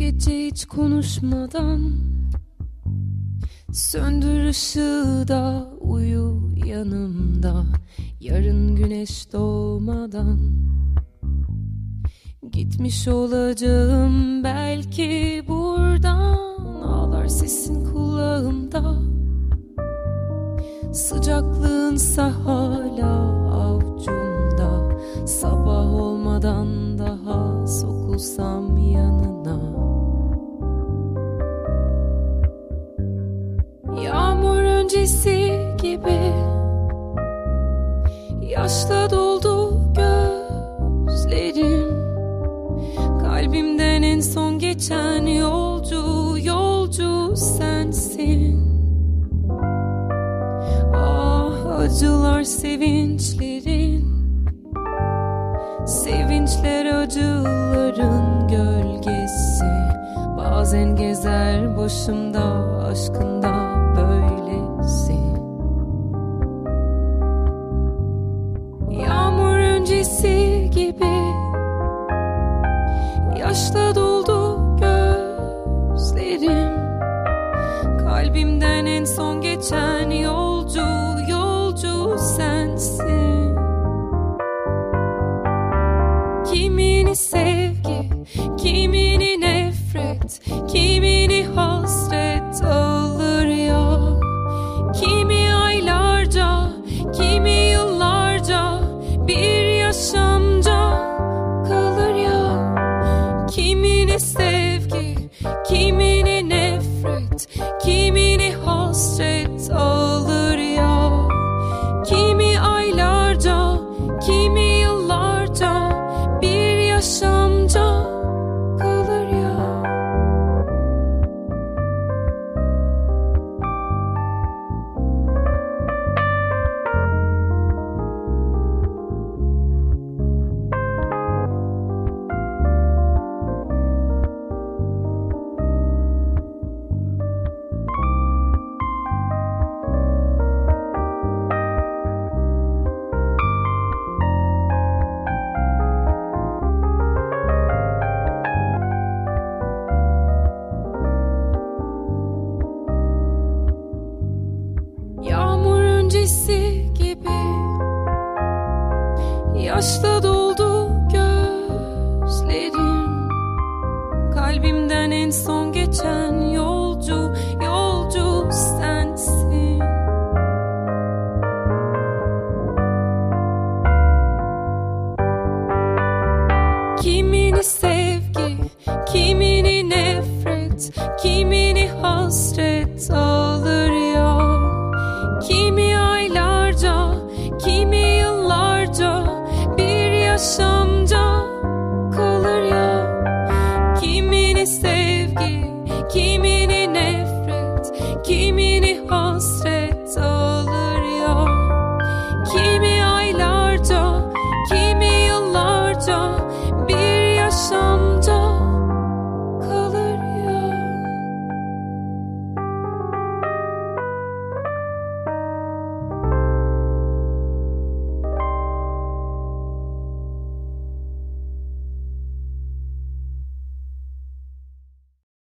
gece hiç konuşmadan Söndür ışığı da uyu yanımda. Yarın güneş doğmadan Gitmiş olacağım belki buradan. Ağlar sesin kulağımda. Sıcaklığınsa hala avcumda Sabah olmadan daha sokulsam yanına Öncesi gibi. Yaşla doldu gözlerim. Kalbimden en son geçen yolcu Yolcu sensin. Ah acılar sevinçlerin. Sevinçler acıların gölgesi. Bazen gezer başımda aşkında Kalbimden en son geçen yolcu Yolcu sensin. Kimini sevgi, kimini nefret Kimini hasret alır ya? Kimi aylarca, kimi yıllarca Bir yaşamca kalır ya? Kimini sevgi, Yaşla doldu gözlerim. Kalbimden en son geçen yolcu Yolcu sensin. Kimini sevgi, kimini nefret, kimini hasret alır bir